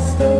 stone.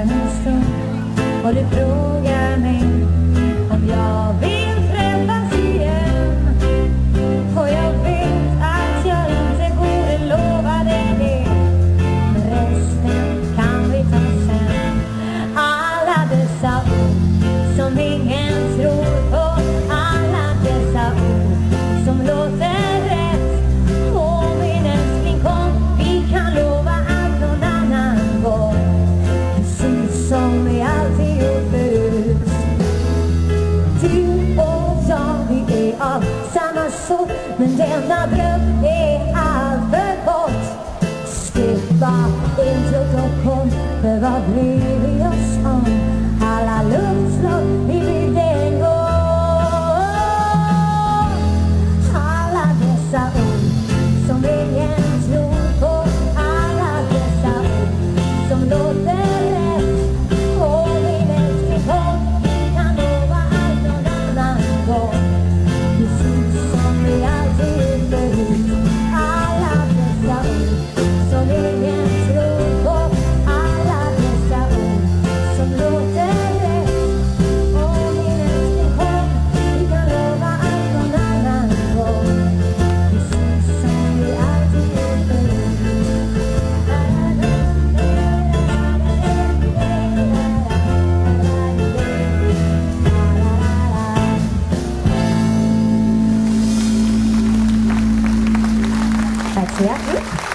världens tro och du frågar mig om jag vill av samma sort Men denna dröm är alltför kort Skippa inte Stockholm för vad bryr vi oss om? Alla luftslott Yeah.